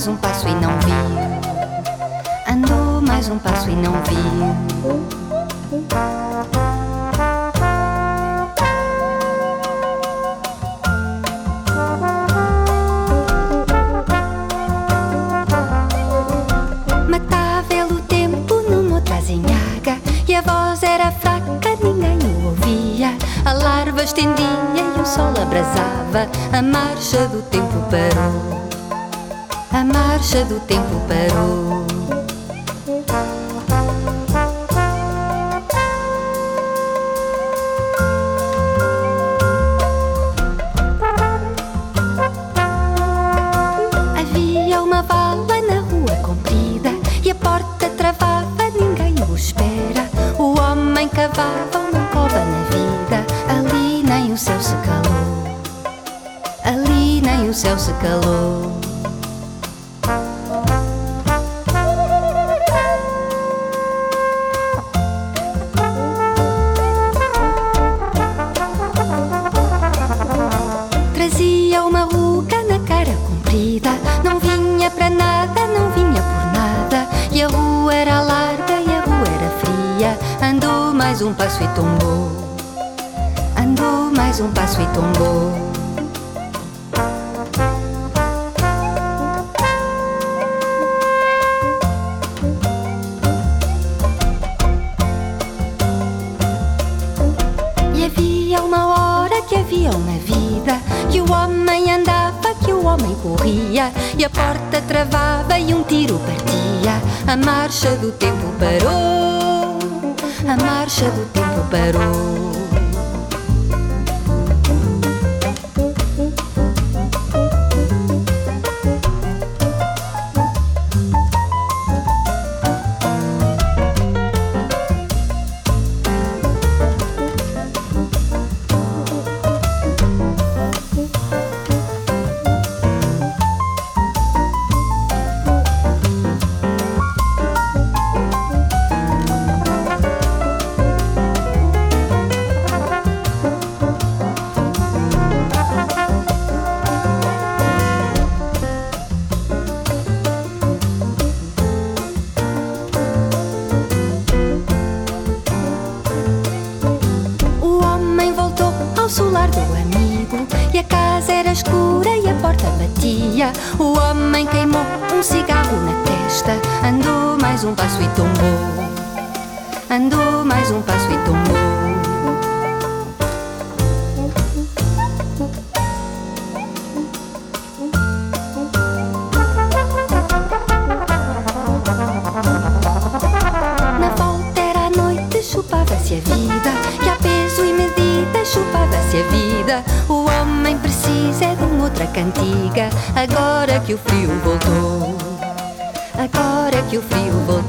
mais um passo e não vi. Andou mais um passo e não vi. Matava o tempo numa trazinhaga e a voz era fraca, ninguém o ouvia. A larva estendia e o sol abrasava. A marcha do tempo parou marcha do tempo parou. Havia uma vala na rua comprida e a porta travava, ninguém o espera. O homem cavava uma cova na vida, ali nem o céu se calou. Ali nem o céu se calou. mais um passo e tombou. Andou mais um passo e tombou. E havia uma hora que havia uma vida que o homem andava, que o homem corria e a porta travava e um tiro partia. A marcha do tempo parou. έναν μάρσελ του τύπου Περού. O homem queimou um cigarro na testa. Andou mais um passo e tombou. Andou mais um passo e tombou. cantiga, agora que o frio voltou. Agora que o frio voltou.